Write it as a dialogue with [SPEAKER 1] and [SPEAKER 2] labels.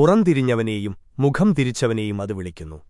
[SPEAKER 1] പുറംതിരിഞ്ഞവനെയും മുഖം തിരിച്ചവനെയും അത് വിളിക്കുന്നു